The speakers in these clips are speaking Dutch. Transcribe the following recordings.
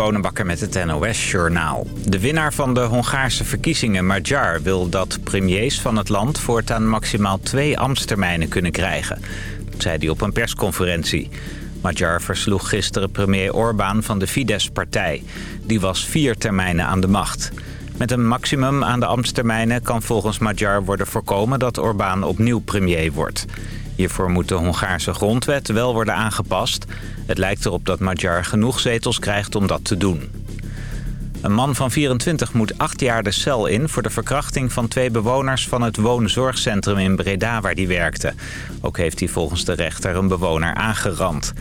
Bonenbakker met het NOS-journaal. De winnaar van de Hongaarse verkiezingen, Magyar, wil dat premiers van het land voortaan maximaal twee ambtstermijnen kunnen krijgen. Dat zei hij op een persconferentie. Magyar versloeg gisteren premier Orbán van de Fidesz-partij. Die was vier termijnen aan de macht. Met een maximum aan de ambtstermijnen kan volgens Magyar worden voorkomen dat Orbán opnieuw premier wordt. Hiervoor moet de Hongaarse grondwet wel worden aangepast. Het lijkt erop dat Magyar genoeg zetels krijgt om dat te doen. Een man van 24 moet acht jaar de cel in voor de verkrachting van twee bewoners van het woonzorgcentrum in Breda waar hij werkte. Ook heeft hij volgens de rechter een bewoner aangerand.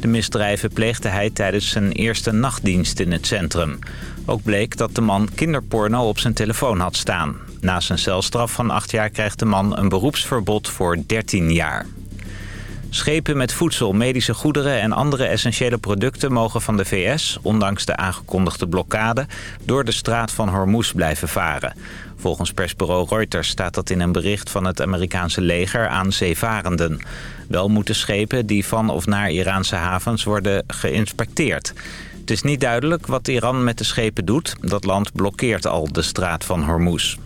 De misdrijven pleegde hij tijdens zijn eerste nachtdienst in het centrum. Ook bleek dat de man kinderporno op zijn telefoon had staan. Na zijn celstraf van acht jaar krijgt de man een beroepsverbod voor 13 jaar. Schepen met voedsel, medische goederen en andere essentiële producten mogen van de VS, ondanks de aangekondigde blokkade, door de straat van Hormuz blijven varen. Volgens persbureau Reuters staat dat in een bericht van het Amerikaanse leger aan zeevarenden. Wel moeten schepen die van of naar Iraanse havens worden geïnspecteerd. Het is niet duidelijk wat Iran met de schepen doet. Dat land blokkeert al de straat van Hormuz.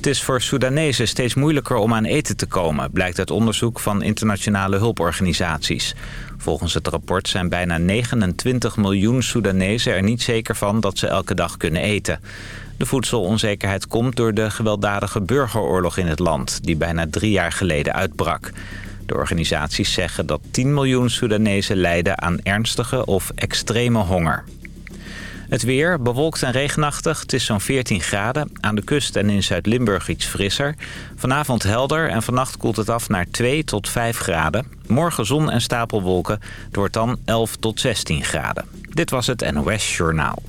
Het is voor Soedanezen steeds moeilijker om aan eten te komen... blijkt uit onderzoek van internationale hulporganisaties. Volgens het rapport zijn bijna 29 miljoen Soedanezen er niet zeker van... dat ze elke dag kunnen eten. De voedselonzekerheid komt door de gewelddadige burgeroorlog in het land... die bijna drie jaar geleden uitbrak. De organisaties zeggen dat 10 miljoen Soedanezen lijden aan ernstige of extreme honger. Het weer, bewolkt en regenachtig. Het is zo'n 14 graden. Aan de kust en in Zuid-Limburg iets frisser. Vanavond helder en vannacht koelt het af naar 2 tot 5 graden. Morgen zon en stapelwolken. Het wordt dan 11 tot 16 graden. Dit was het NOS Journaal.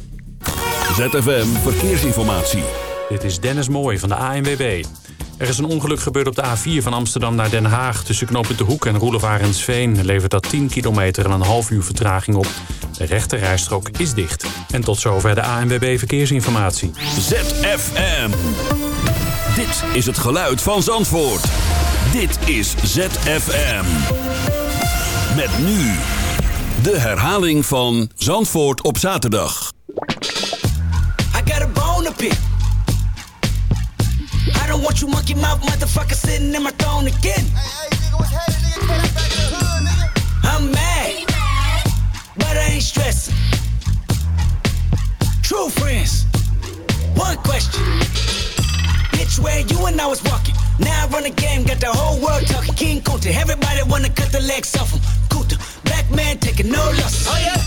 ZFM Verkeersinformatie. Dit is Dennis Mooij van de ANWB. Er is een ongeluk gebeurd op de A4 van Amsterdam naar Den Haag. Tussen knooppunt De Hoek en Roelevarensveen levert dat 10 kilometer en een half uur vertraging op. De rechte rijstrook is dicht. En tot zover de ANWB Verkeersinformatie. ZFM. Dit is het geluid van Zandvoort. Dit is ZFM. Met nu de herhaling van Zandvoort op zaterdag. I got a bone to pick. I don't want you monkey mouth motherfucker sitting in my throne again. I'm mad, but I ain't stressing. True friends, one question. Bitch, where you and I was walking. Now I run the game, got the whole world talking. King Kunta, everybody wanna cut the legs off him. Kunta, black man taking no losses. Oh yeah.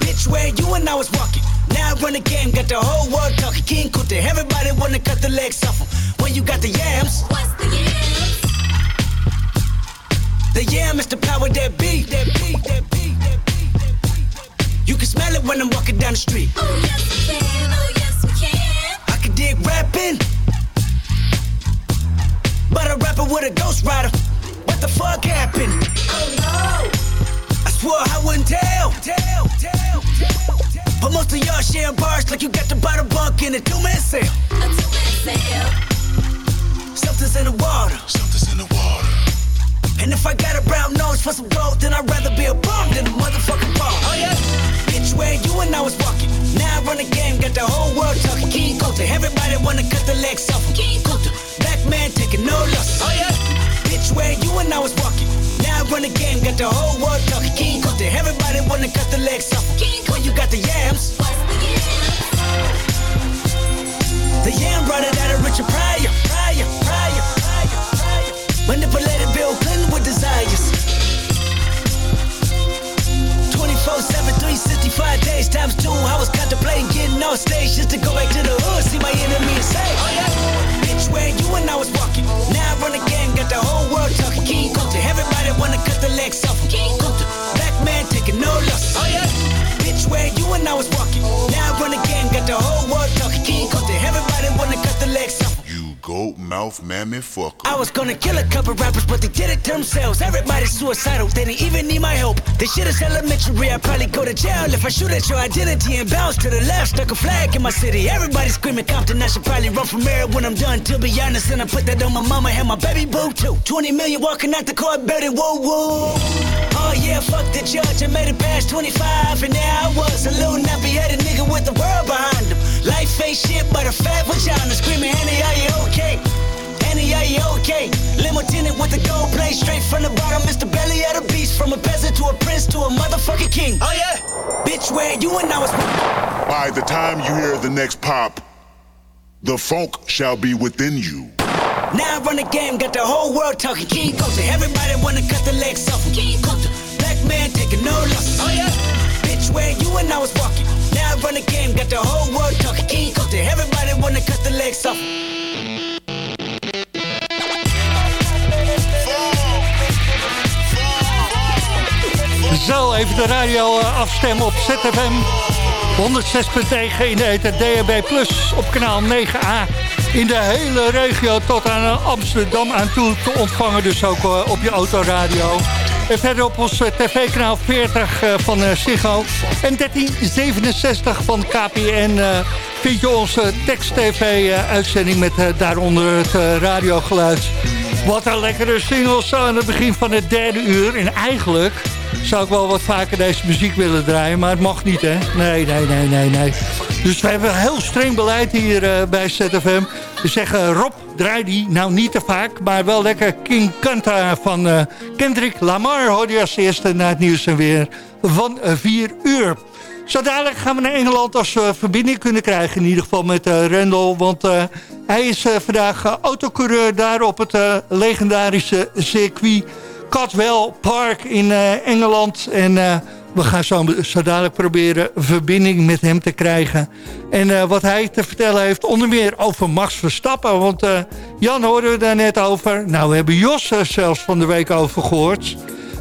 Bitch, where you and I was walking. Now I run the game, got the whole world talking. King Kunta, everybody wanna cut the legs off him. When you got the yams. What's the yams? The yam is the power that beat, that beat, that beat, that beat, that beat. You can smell it when I'm walking down the street. Oh yes we can, oh yes we can. I can dig rapping, but a rapper with a ghost rider. What the fuck happened? Oh no, I swore I wouldn't tell. tell, tell, tell, tell. But most of y'all share bars like you got the bottom bunk in a two-man sale. a two-man sale. Something's in the water. Something's in the water. And if I got a brown nose for some gold, then I'd rather be a bum than a motherfucking bum. Oh yeah? Bitch, where you and I was walking. Now I run the game, got the whole world talking. King Kunta, everybody wanna cut the legs off. King Kunta, black man taking no losses. Oh yeah? Bitch, where you and I was walking. Now I run the game, got the whole world talking. King Kunta, everybody wanna cut the legs off. King When you got the yams, What's the yams? the yam it out of Richard Pryor. Pryor, Pryor, Pryor, Pryor. Manipulated Bill Clinton with desires. 24-7, 365 days times two. I was contemplating getting off stage just to go back to the hood, see my enemy and say, Oh yeah, bitch, where you and I was walking. Now I run game, got the whole world talking. King Kunta, everybody wanna cut the legs off. King Kunta, black man taking no losses. Oh yeah, bitch, where you and I was walking. Now I run game, got the whole world talking. King Kunta, everybody wanna cut the legs off goat mouth mammy fucker. I was gonna kill a couple rappers, but they did it themselves. Everybody's suicidal, they didn't even need my help. This shit is elementary, I'd probably go to jail if I shoot at your identity and bounce to the left. Stuck a flag in my city, everybody screaming Compton. I should probably run from mayor when I'm done, to be honest. And I put that on my mama and my baby boo too. 20 million walking out the car, baby, whoa, whoa. Oh yeah, fuck the judge. I made it past 25, and now I was, a little nappy-headed nigga with the world behind him. Life ain't shit but a fat vagina screaming, Annie, are you okay? Annie, are you okay? Limo tinted with the gold plate, straight from the bottom. Mr. Belly of the beast, from a peasant to a prince to a motherfucking king. Oh yeah, bitch, where you and I was. By the time you hear the next pop, the funk shall be within you. Now I run the game, got the whole world talking. King Coulter, everybody wanna cut the legs off. him. King Coulter, black man taking no losses. Oh yeah, bitch, where you and I was walking. I run game, got the whole world talking. King wanna cut the legs off. Zo, even de radio eh, afstemmen op ZFM. 106.9 in de ether DHB Plus op kanaal 9A. In de hele regio tot aan eh, Amsterdam aan toe te ontvangen. Dus ook eh, op je autoradio. En verder op ons eh, tv-kanaal 40 eh, van eh, Ziggo. En 1367 van KPN eh, vind je onze tekst-tv-uitzending... met eh, daaronder het eh, radiogeluid. Wat een lekkere single zo aan het begin van het derde uur. En eigenlijk zou ik wel wat vaker deze muziek willen draaien, maar het mag niet, hè? Nee, nee, nee, nee, nee. Dus we hebben heel streng beleid hier eh, bij ZFM. We zeggen, Rob, draai die nou niet te vaak, maar wel lekker King Kanta van eh, Kendrick Lamar. Hoor je als eerste na het nieuws en weer van 4 uur. Zo dadelijk gaan we naar Engeland als we verbinding kunnen krijgen. In ieder geval met eh Randall. Want eh, hij is eh, vandaag eh, autocoureur daar op het eh, legendarische circuit Caldwell Park in eh, Engeland. En eh, we gaan zo, dadelijk proberen verbinding met hem te krijgen. En eh, wat hij te vertellen heeft, onder meer over Max Verstappen. Want eh, Jan hoorden we daar net over. Nou, we hebben Jos er zelfs van de week over gehoord.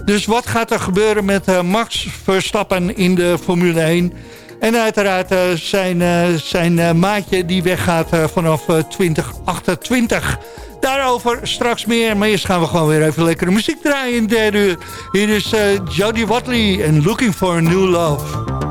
Dus wat gaat er gebeuren met eh, Max Verstappen in de Formule 1? En uiteraard eh, zijn, eh, zijn eh, maatje die weggaat eh, vanaf eh, 2028. Daarover straks meer. Maar eerst gaan we gewoon weer even lekkere muziek draaien in de derde uur. Hier is eh, Jodie Watley en Looking for a New Love.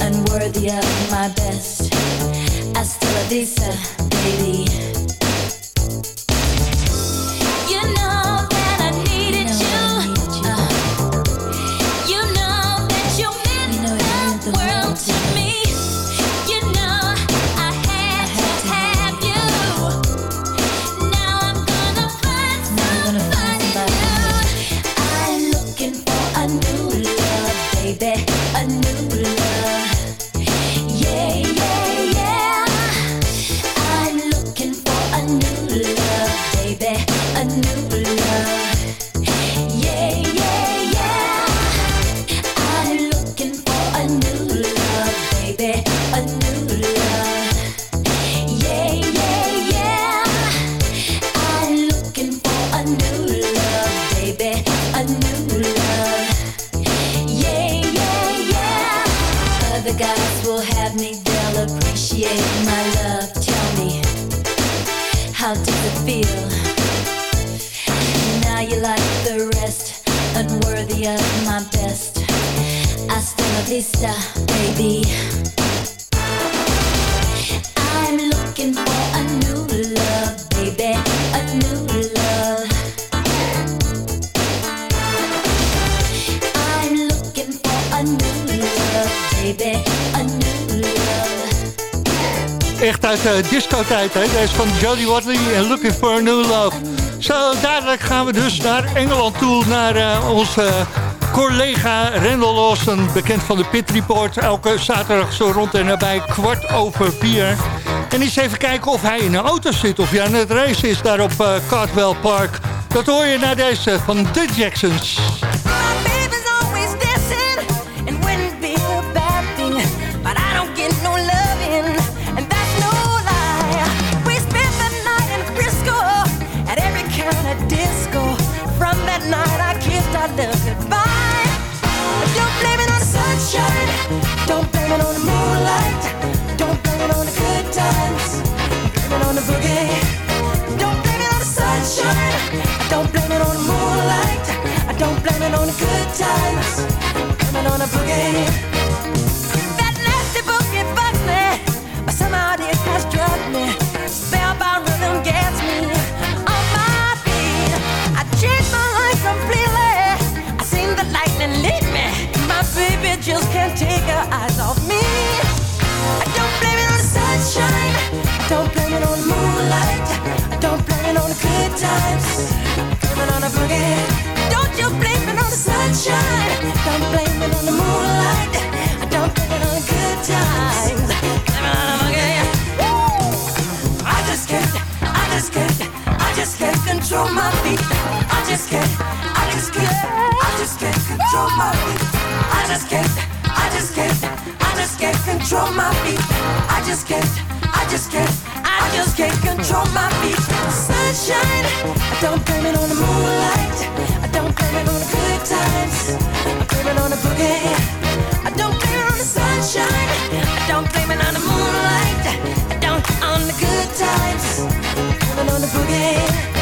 Unworthy of my best. Hasta la vista, baby. Discotijd, hè? Deze van Jodie Watley en Looking for a New Love. Zo, dadelijk gaan we dus naar Engeland toe, naar eh, onze collega Randall Lawson, bekend van de Pit Report. Elke zaterdag zo rond en nabij kwart over vier. En eens even kijken of hij in een auto zit, of hij aan het race is daar op eh, Cardwell Park. Dat hoor je naar deze van The Jacksons. Times. Blame it on the boogie. Don't you blame it on the sunshine. Don't blame it on the moonlight. Don't blame it on the good times. Blame it on the boogie. Woo! I just can't. I just can't. I just can't control my feet. I just can't. I just can't. I just can't control my feet. I just can't. I just can't. I just can't control my feet. I just can't. I just can't. I just can't control my. Sunshine. I don't blame it on the moonlight. I don't blame it on the good times. I blame it on the boogie. I don't blame it on the sunshine. I don't blame it on the moonlight. I don't on the good times. I blame it on the boogie.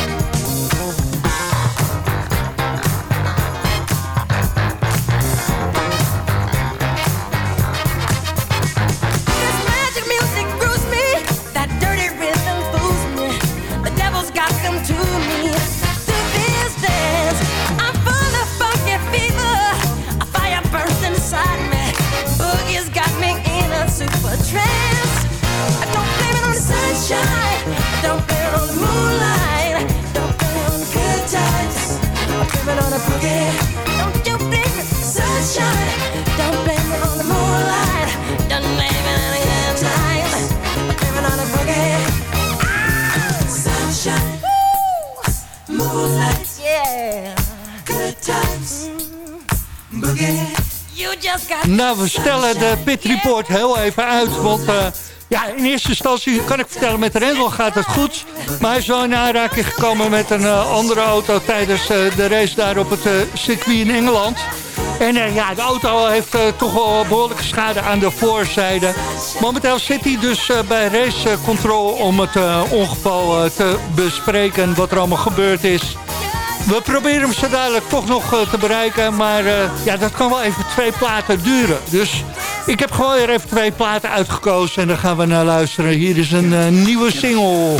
Nou, we stellen de Pit Report heel even uit, want... eh, ja, in eerste instantie kan ik vertellen, met Rendel gaat het goed. Maar hij is wel in aanraking gekomen met een eh, andere auto tijdens eh, de race daar op het eh, circuit in Engeland. En eh, ja, de auto heeft eh, toch wel behoorlijke schade aan de voorzijde. Momenteel zit hij dus eh, bij race control om het eh, ongeval eh, te bespreken wat er allemaal gebeurd is. We proberen hem zo dadelijk toch nog eh, te bereiken. Maar eh, ja, dat kan wel even twee platen duren. Dus ik heb gewoon weer even twee platen uitgekozen. En daar gaan we naar luisteren. Hier is een eh, nieuwe single.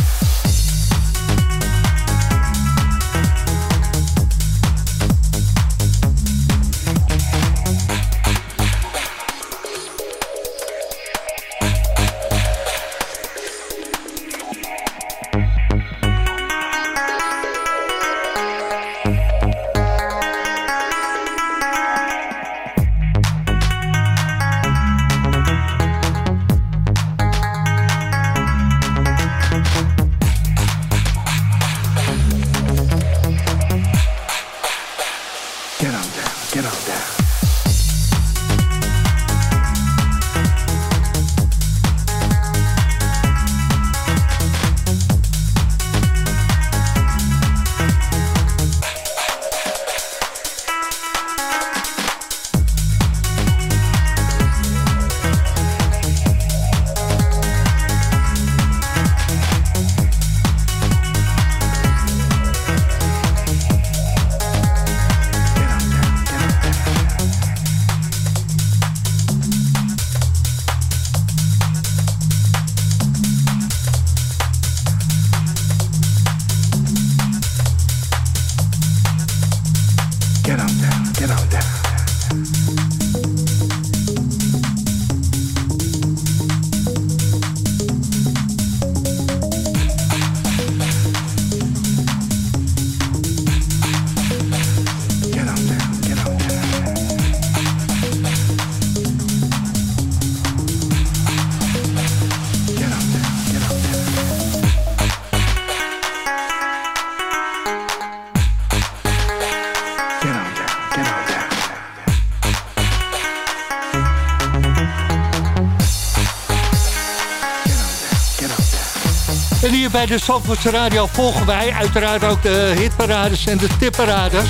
Bij de Zandvoortse Radio volgen wij uiteraard ook de hitparades en de tipparades.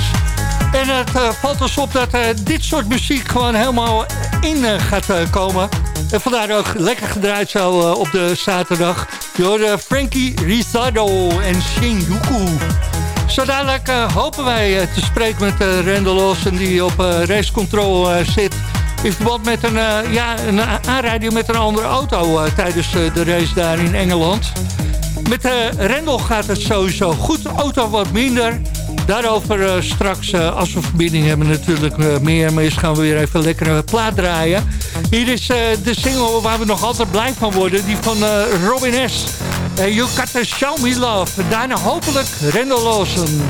En het eh, valt ons op dat eh, dit soort muziek gewoon helemaal in eh, gaat komen. En vandaar ook lekker gedraaid zo op de zaterdag. Door Frankie Rizardo en Shinjuku. Zo dadelijk hopen wij te spreken met uh, Randall Lawson die op racecontrol zit. In verband met een, ja, een aanrijding met een andere auto tijdens de race daar in Engeland. Met uh, Rendel gaat het sowieso goed. Auto wat minder. Daarover eh, straks, eh, als we verbinding hebben, natuurlijk eh, meer. Maar eerst gaan we weer even lekker een plaat draaien. Hier is eh, de single waar we nog altijd blij van worden. Die van eh, Robin S. Eh, you got to show me love. Daarna hopelijk Rendel Lawson.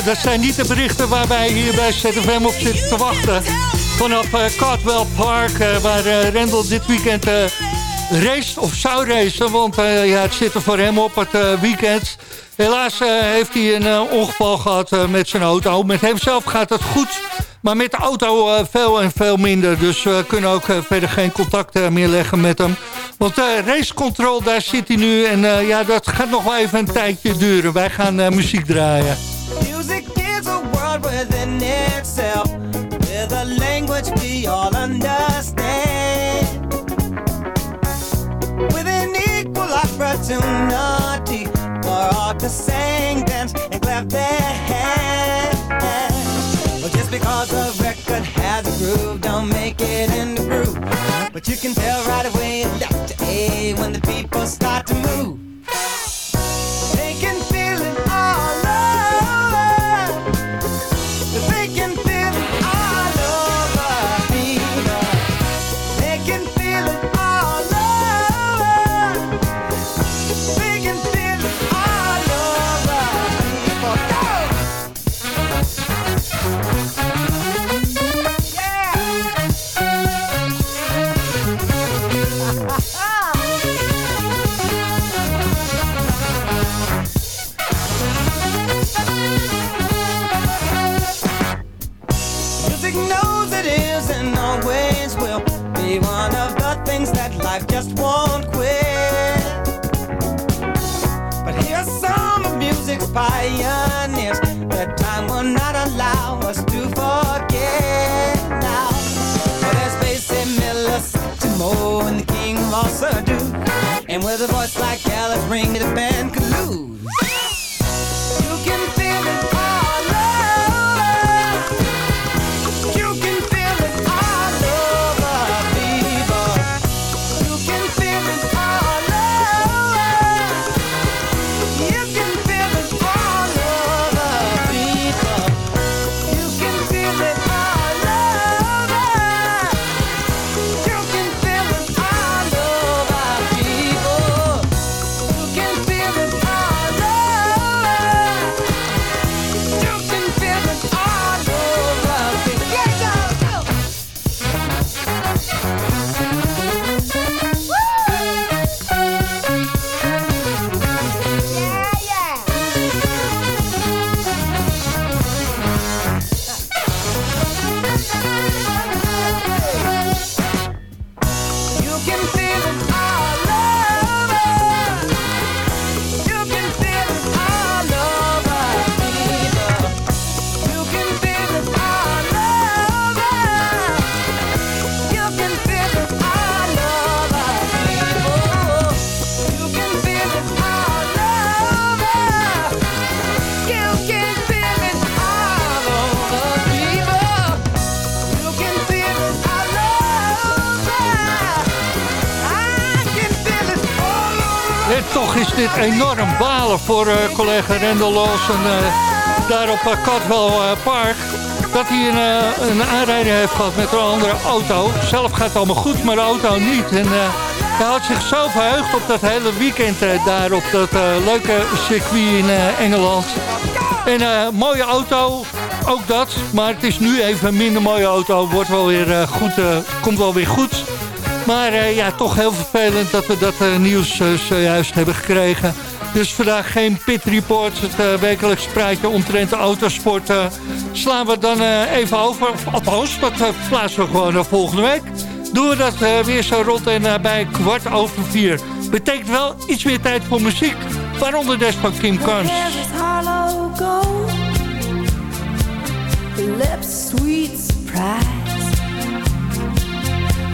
Nou, dat zijn niet de berichten waar wij hier bij ZFM op zitten te wachten. Vanaf eh, Cardwell Park, eh, waar eh, Rendel dit weekend eh race of zou racen. Want eh, ja, het zit er voor hem op het eh, weekend. Helaas eh, heeft hij een eh, ongeval gehad eh, met zijn auto. Met hemzelf gaat het goed, maar met de auto eh, veel en veel minder. Dus we kunnen ook eh, verder geen contact eh, meer leggen met hem. Want uh, Race Control, daar zit hij nu. En uh, ja, dat gaat nog wel even een tijdje duren. Wij gaan uh, muziek draaien. Music is a world within itself. With a language we all understand. With an equal opportunity for all to sing, dance, and clap their hands. Well, just because a record has a groove, don't make it in the groove. But you can tell right away, left to A, when the people start to move. Life just won't quit. But here's some of music's pioneers that time will not allow us to forget now. Well, there's Basie Miller, Timo, and the King of also do. And with a voice like Alice Ring, the band could lose. Toch is dit enorm balen voor eh, collega Randall Lawson eh, daar op uh, eh, Park. Dat hij een, een aanrijding heeft gehad met een andere auto. Zelf gaat het allemaal goed, maar de auto niet. En hij had zich zo verheugd op dat hele weekend daar op dat leuke circuit in Engeland. En eh, mooie auto, ook dat. Maar het is nu even een minder mooie auto. Wordt wel weer goed, komt wel weer goed. Maar eh, ja, toch heel vervelend dat we dat eh, nieuws eh, zojuist hebben gekregen. Dus vandaag geen pit report. Het wekelijks praatje omtrent de autosport slaan we dan even over. Althans, dat plaatsen we gewoon volgende week. Doen we dat weer zo rond en bij kwart over vier. Betekent wel iets meer tijd voor muziek. Waaronder des van Kim surprise.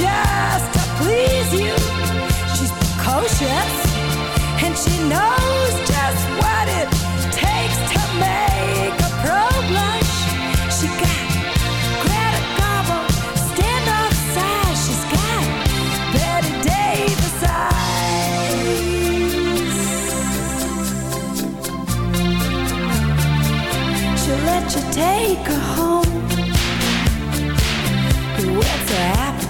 Just to please you. She's precocious, and she knows just what it takes to make a pro blush. She got Greta Garbo, stand off side. She's got Betty Davis eyes. She'll let you take her home. Whet's her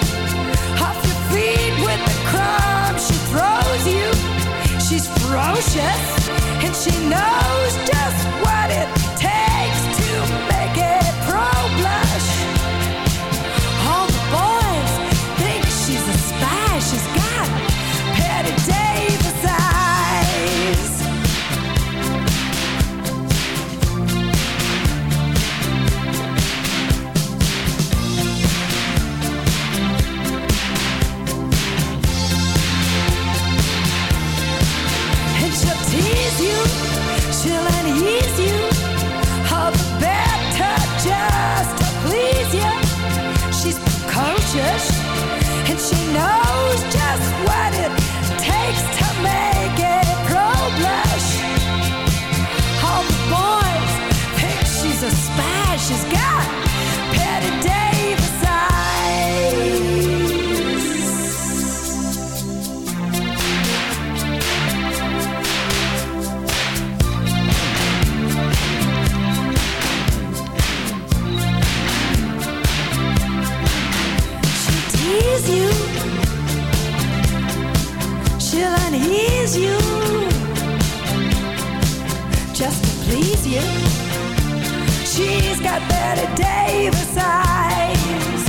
She's ferocious and she knows just what it she knows She'll tease you. She'll unease you. Just to please you. She's got Betty Davis eyes.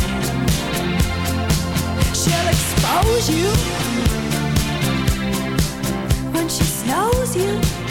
She'll expose you. When she snows you.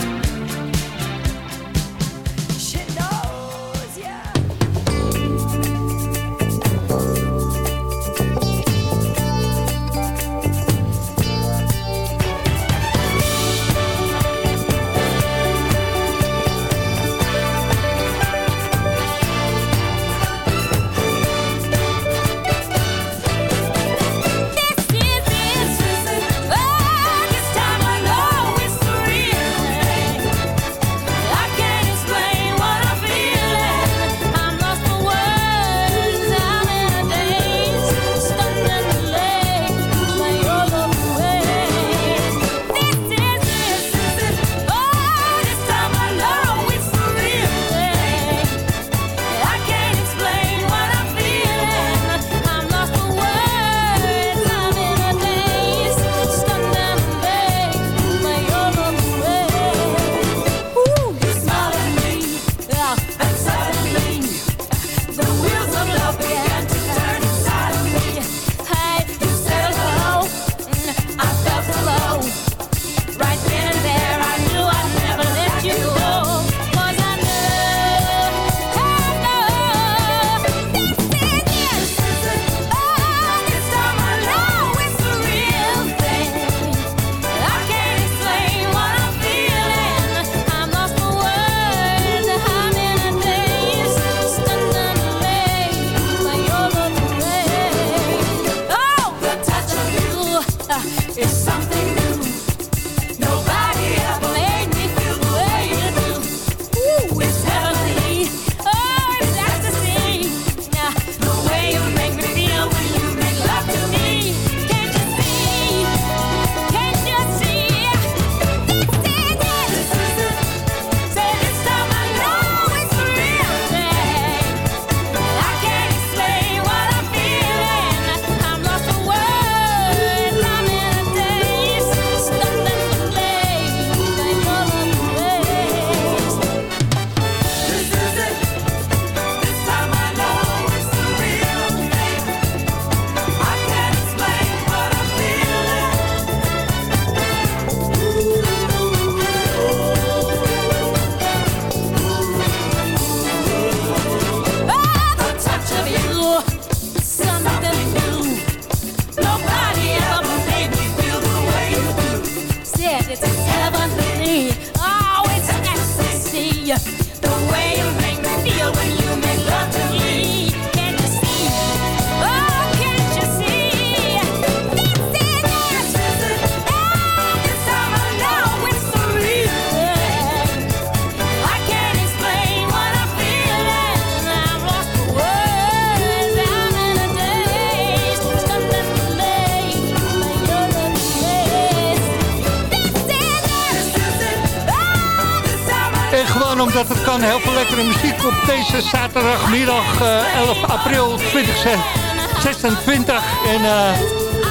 Deze zaterdagmiddag eh, 11 april 2026. En eh,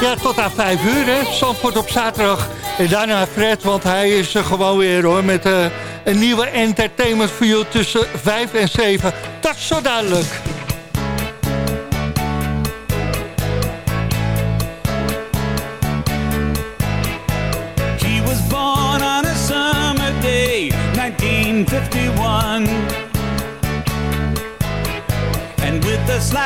ja, tot aan 5 uur, hè. Zandvoort op zaterdag. En daarna Fred, want hij is er gewoon weer, hoor. Met eh, een nieuwe entertainment voor tussen 5 en 7. Dat is zo duidelijk.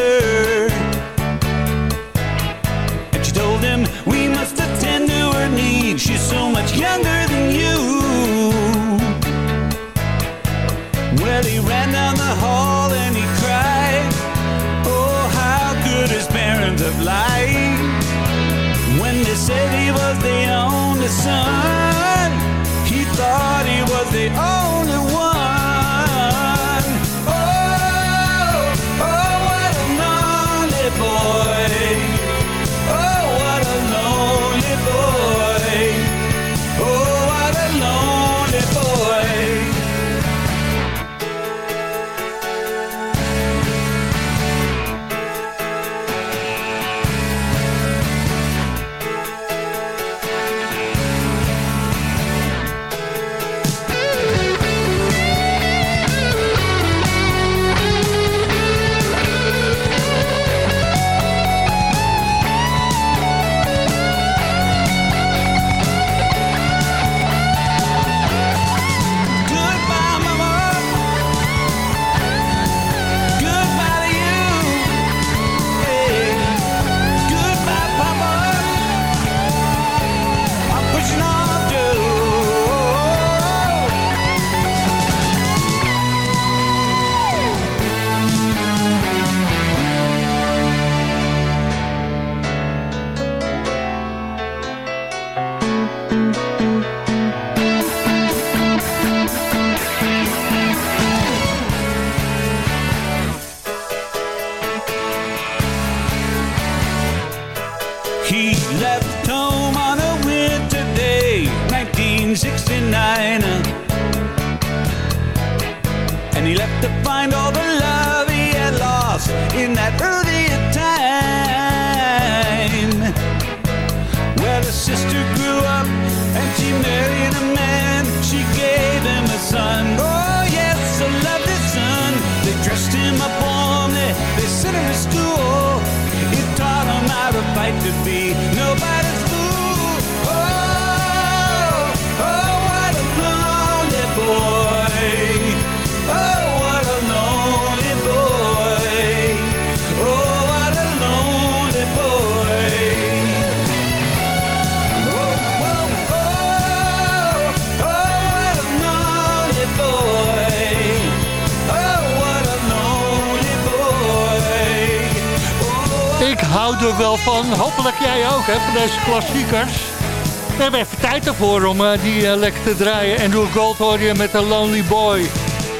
sister. And she told him, We must attend to her needs. She's so much younger than you. Well, he ran down the hall and he cried, Oh, how could his parents have lied? When they said he was the only son, he thought he was the only wel van. Hopelijk jij ook, hè, van deze klassiekers. We hebben even tijd ervoor om eh, die eh, lekker te draaien. Andrew Gold hoor je met een Lonely Boy.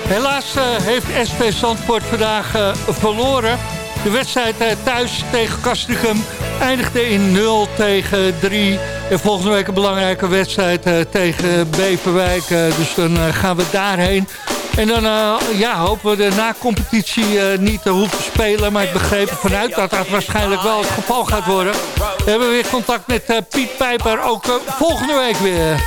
Helaas eh, heeft SP Zandvoort vandaag verloren. De wedstrijd thuis tegen Castricum eindigde in 0 tegen 3. En volgende week een belangrijke wedstrijd tegen Beverwijk. dus dan gaan we daarheen. En dan eh, ja, hopen we de na-competitie eh, niet te hoeven spelen. Maar ik begreep vanuit dat dat waarschijnlijk wel het geval gaat worden. We hebben weer contact met eh, Piet Pijper. Ook eh, volgende week weer.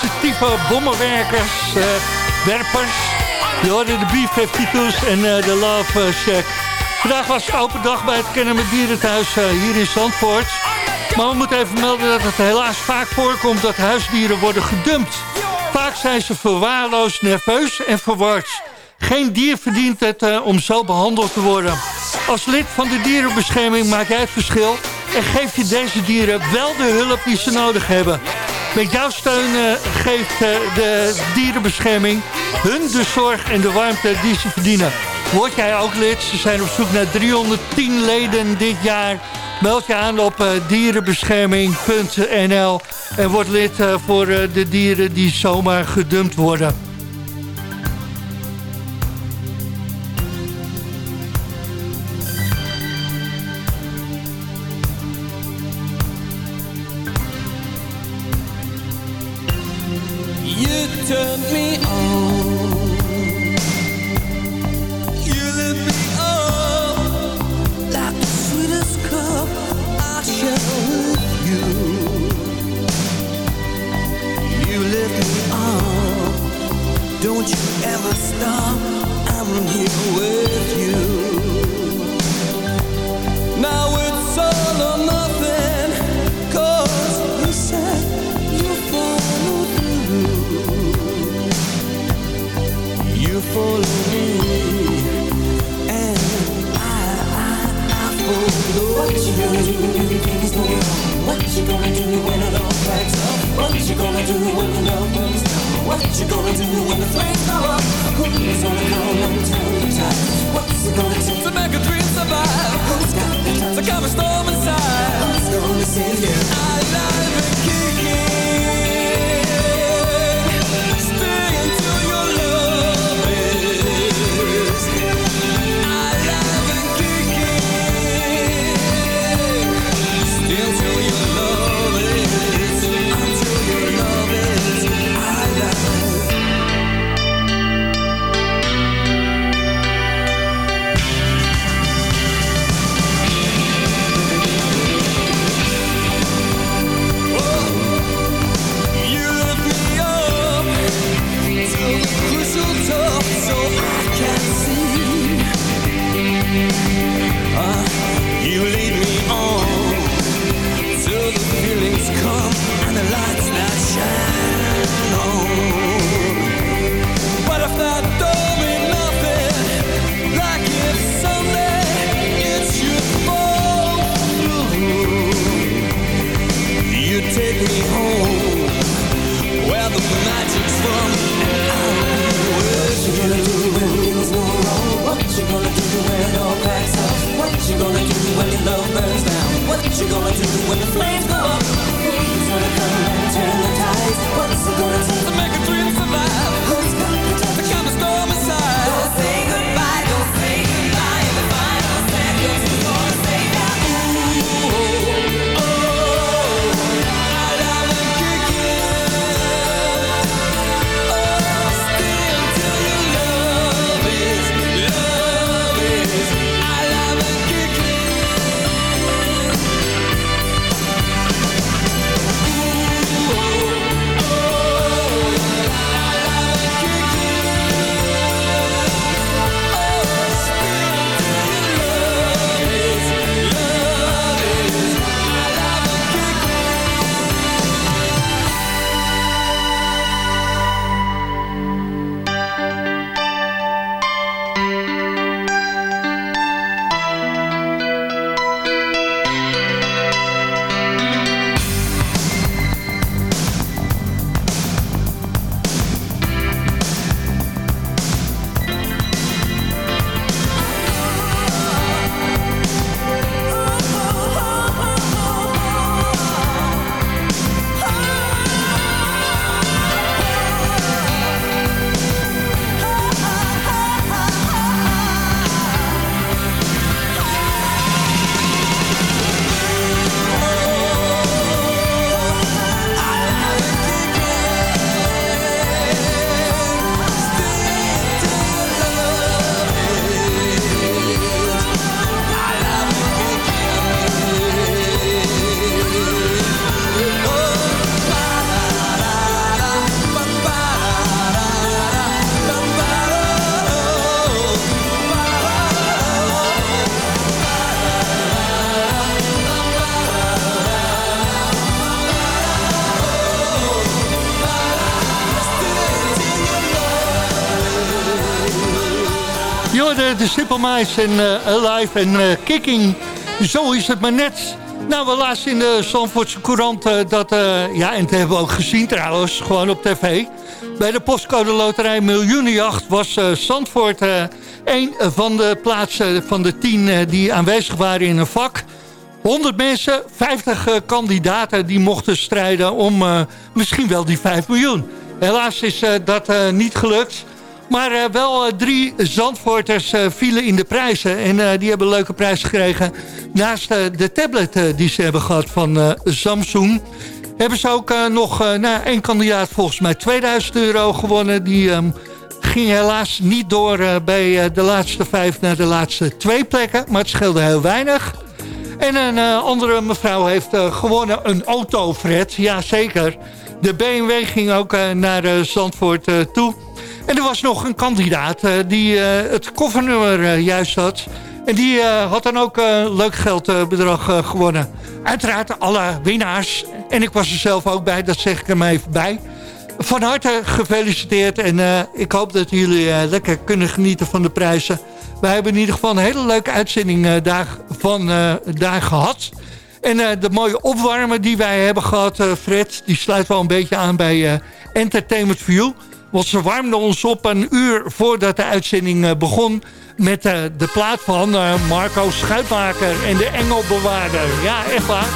positieve bommenwerkers, uh, werpers. Je hoorde de B-52's en eh, de Love eh, Shack. Vandaag was open dag bij het Kennen met Dierenthuis uh, hier in Zandvoort. Maar we moeten even melden dat het helaas vaak voorkomt dat huisdieren worden gedumpt. Vaak zijn ze verwaarloosd, nerveus en verward. Geen dier verdient het om zo behandeld te worden. Als lid van de dierenbescherming maak jij het verschil... en geef je deze dieren wel de hulp die ze nodig hebben. Met jouw steun eh, geeft eh, de dierenbescherming hun de zorg en de warmte die ze verdienen. Word jij ook lid? Ze zijn op zoek naar 310 leden dit jaar. Meld je aan op eh, dierenbescherming.nl en word lid voor de dieren die zomaar gedumpt worden. De Simple en eh, Alive en eh, Kicking. Zo is het maar net. Nou, we in de Zandvoortse Courant eh, dat... ja, en dat hebben we ook gezien trouwens, gewoon op tv. Bij de postcode loterij Miljoenenjacht was Zandvoort... een van de plaatsen van de tien die aanwezig waren in een vak... 100 mensen, 50 eh, kandidaten die mochten strijden om misschien wel die 5 miljoen. Helaas is dat niet gelukt. Maar eh, wel eh, drie Zandvoorters eh, vielen in de prijzen. En die hebben een leuke prijs gekregen. Naast de tablet die ze hebben gehad van Samsung... hebben ze ook nog nou, één kandidaat volgens mij 2000 euro gewonnen. Die ehm, ging helaas niet door bij de laatste vijf naar de laatste twee plekken. Maar het scheelde heel weinig. En een andere mevrouw heeft gewonnen een auto, Fred. Jazeker. De BMW ging ook naar Zandvoort toe. En er was nog een kandidaat eh, die eh, het koffernummer eh, juist had. En die had dan ook een leuk geldbedrag gewonnen. Uiteraard alle winnaars. En ik was er zelf ook bij, dat zeg ik er maar even bij. Van harte gefeliciteerd en ik hoop dat jullie lekker kunnen genieten van de prijzen. Wij hebben in ieder geval een hele leuke uitzending eh, daar, van, daar gehad. En de mooie opwarmen die wij hebben gehad, eh, Fred... die sluit wel een beetje aan bij Entertainment View. Want ze warmden ons op een uur voordat de uitzending eh, begon... met eh, de plaat van eh, Marco Schuitmaker en de Engelbewaarder. Ja, echt waar.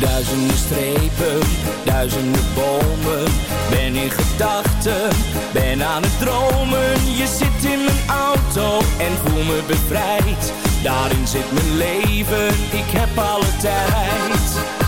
Duizenden strepen, duizenden bomen. Ben in gedachten, ben aan het dromen. Je zit in mijn auto en voel me bevrijd. Daarin zit mijn leven, ik heb alle tijd.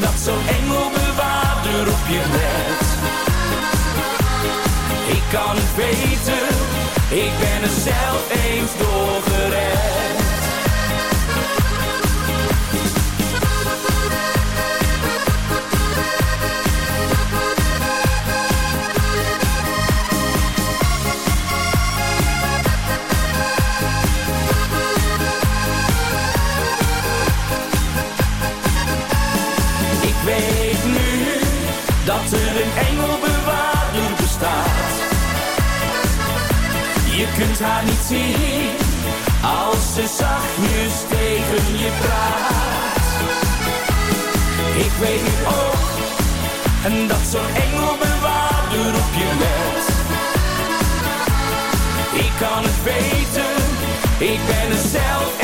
dat zo'n engelbewaarder op je let. Ik kan het weten, ik ben er zelf eens door dat er een engelbewaarder bestaat. Je kunt haar niet zien als ze zachtjes tegen je praat. Ik weet nu ook en dat zo'n engelbewaarder op je let. Ik kan het weten, ik ben er zelf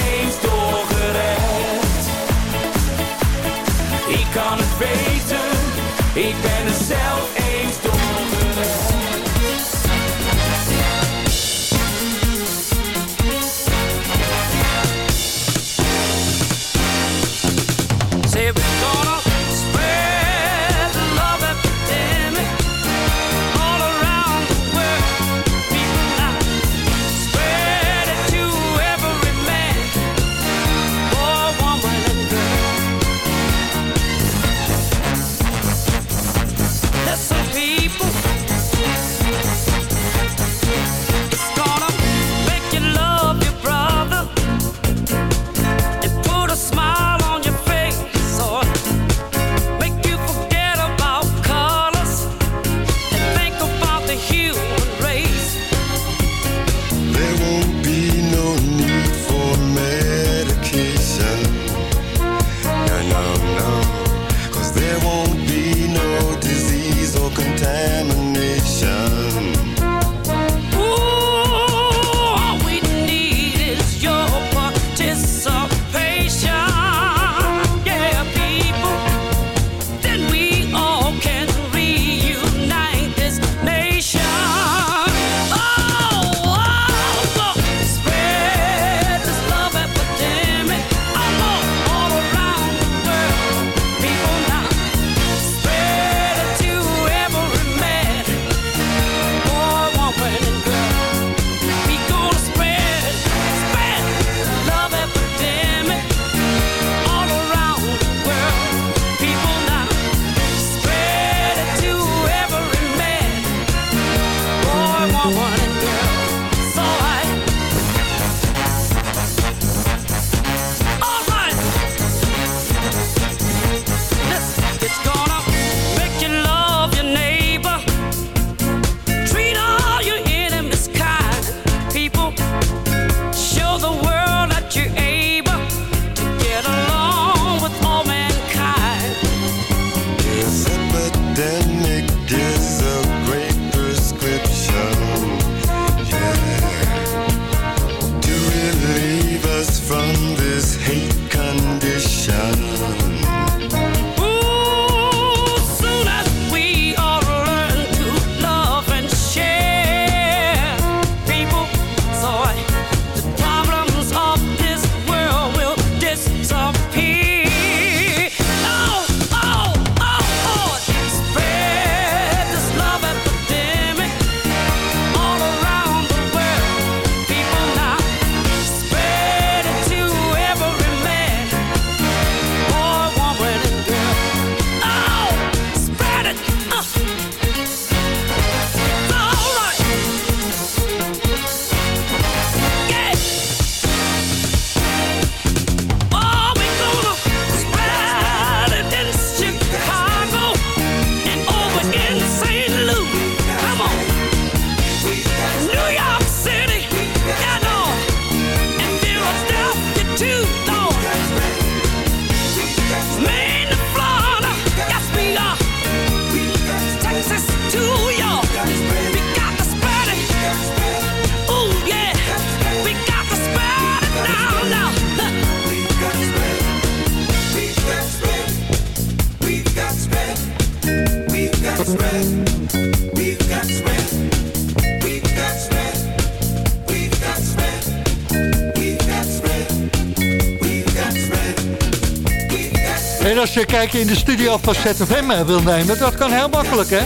als je kijken in de studio van ZFM eh, wil nemen, dat kan heel makkelijk, hè?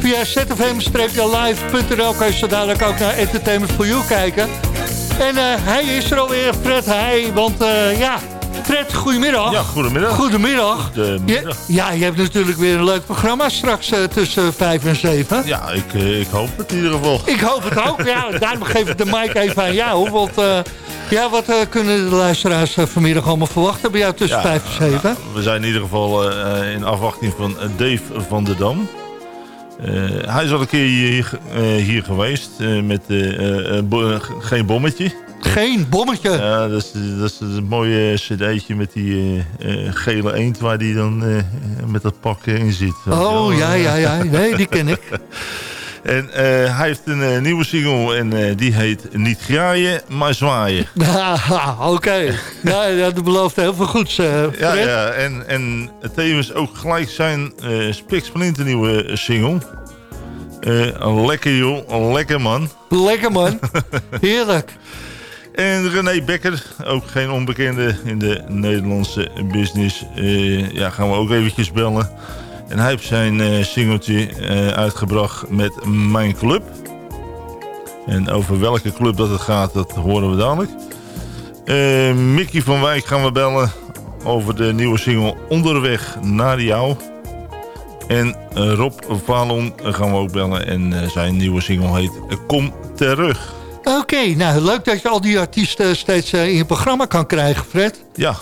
Via zfm-live.nl kan je zo dadelijk ook naar Entertainment for You kijken. En eh, hij is er alweer, Fred Heij, want eh, ja... Fred, goedemiddag. Ja, goedemiddag. Goedemiddag. Goedemiddag. Je, ja, je hebt natuurlijk weer een leuk programma straks tussen 5 en 7. Ja, ik, ik hoop het in ieder geval. Ik hoop het ook. Ja, daarom geef ik de mic even aan jou. Want ja, wat eh, kunnen de luisteraars eh, vanmiddag allemaal verwachten bij jou tussen Ja, 5 en 7? nou, we zijn in ieder geval eh, in afwachting van Dave van der Dam. Hij is al een keer hier, hier geweest met bo- geen bommetje. Geen bommetje. Ja, dat is, dat is een mooie cd'tje met die gele eend waar die dan met dat pak in zit. Oh, ja, ja, ja. Nee, die ken ik. En eh, hij heeft een eh, nieuwe single en eh, die heet Niet graaien, maar zwaaien. Haha, Oké. Nou, dat belooft heel veel goeds. Ja, ja. En, en tevens ook gelijk zijn uh, spiksplinternieuwe single. Eh, een lekker joh, een lekker man. Lekker man. Heerlijk. En René Bekker, ook geen onbekende in de Nederlandse business. Ja, gaan we ook eventjes bellen. En hij heeft zijn eh, singeltje eh, uitgebracht met Mijn Club. En over welke club dat het gaat, dat horen we dadelijk. Eh, Mickey van Wijk gaan we bellen over de nieuwe single Onderweg naar jou. En eh, Rob Valon gaan we ook bellen en zijn nieuwe single heet Kom terug. Oké, nou leuk dat je al die artiesten steeds in je programma kan krijgen, Fred. Ja.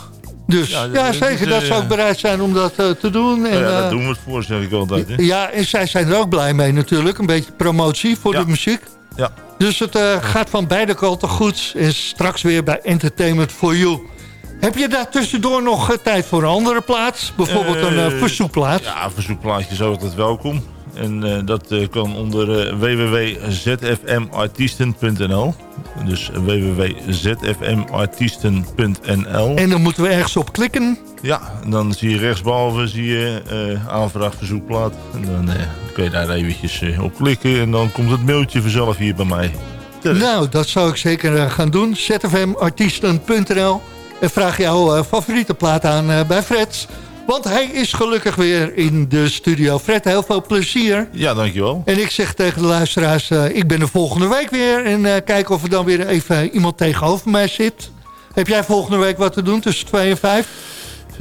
Dus Ja, ja, dat- zeker dat, dat ze eh, ook bereid zijn om dat eh, te doen. En, ja, eh, daar doen we het voor, zeg ik altijd. Hè? ja, en zij zijn er ook blij mee natuurlijk. Een beetje promotie voor de muziek. Ja. Dus het gaat van beide kanten goed. En straks weer bij Entertainment for You. Heb je daar tussendoor nog tijd voor een andere plaats? Bijvoorbeeld een Eh, verzoekplaats? Ja, verzoekplaatje is altijd welkom. En eh, dat eh, kan onder eh, www.zfmartiesten.nl Dus www.zfmartiesten.nl En dan moeten we ergens op klikken. Ja, en dan zie je rechtsboven zie je aanvraag verzoekplaat. En dan kun je daar eventjes op klikken. En dan komt het mailtje vanzelf hier bij mij. Nou, dat zou ik zeker gaan doen. zfmartiesten.nl En vraag jouw favoriete plaat aan bij Fred. Want hij is gelukkig weer in de studio. Fred, heel veel plezier. Ja, dankjewel. En ik zeg tegen de luisteraars, eh, ik ben er volgende week weer. En eh, kijken of er dan weer even iemand tegenover mij zit. Heb jij volgende week wat te doen tussen 2 en 5?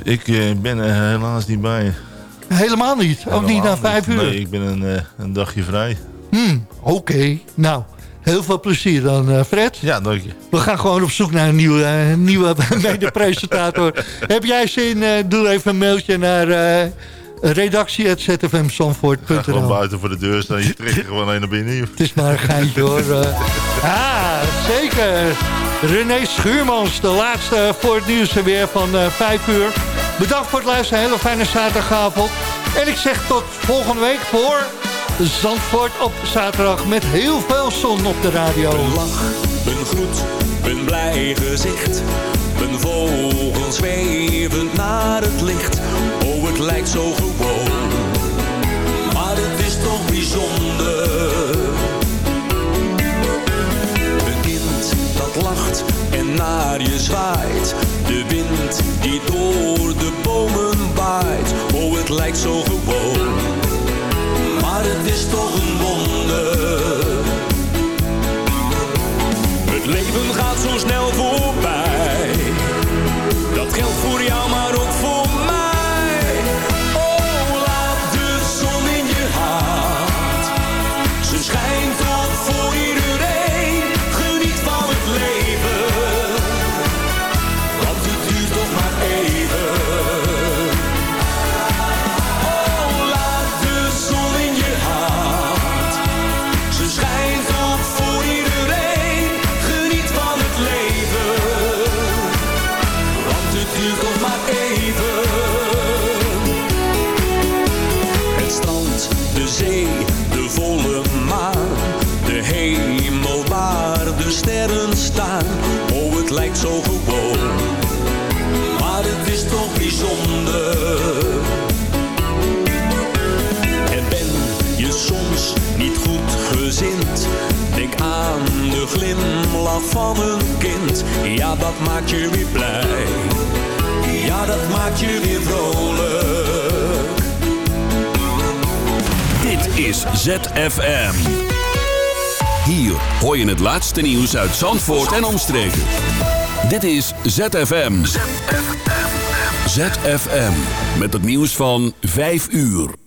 Ik eh, ben er helaas niet bij. Helemaal niet. Ook niet na 5 uur. Nee, ik ben een, een dagje vrij. Hmm, Oké, nou, heel veel plezier dan, eh, Fred. Ja, dank je. We gaan gewoon op zoek naar een nieuwe, eh, nieuwe mede-presentator. Heb jij zin? eh, doe even een mailtje naar uh, Ga gewoon buiten voor de deur staan. Je trekt gewoon een naar binnen. Het is maar een geintje hoor. ah, zeker. René Schuurmans, de laatste voor het nieuws er weer van uh, 5 uur. Bedankt voor het luisteren, hele fijne zaterdagavond. En ik zeg tot volgende week voor Zandvoort op zaterdag met heel veel zon op de radio. Een lach, een groet, een blij gezicht. Een vogel zwevend naar het licht. Oh, het lijkt zo gewoon. Maar het is toch bijzonder. Een kind dat lacht en naar je zwaait. De wind die door de bomen waait. Oh, het lijkt zo gewoon. Ja dat maakt je blij. Ja dat maakt je weer vrolijk. Dit is ZFM. Hier hoor je het laatste nieuws uit Zandvoort en omstreken. Dit is ZFM. ZFM. Met het nieuws van 5 uur.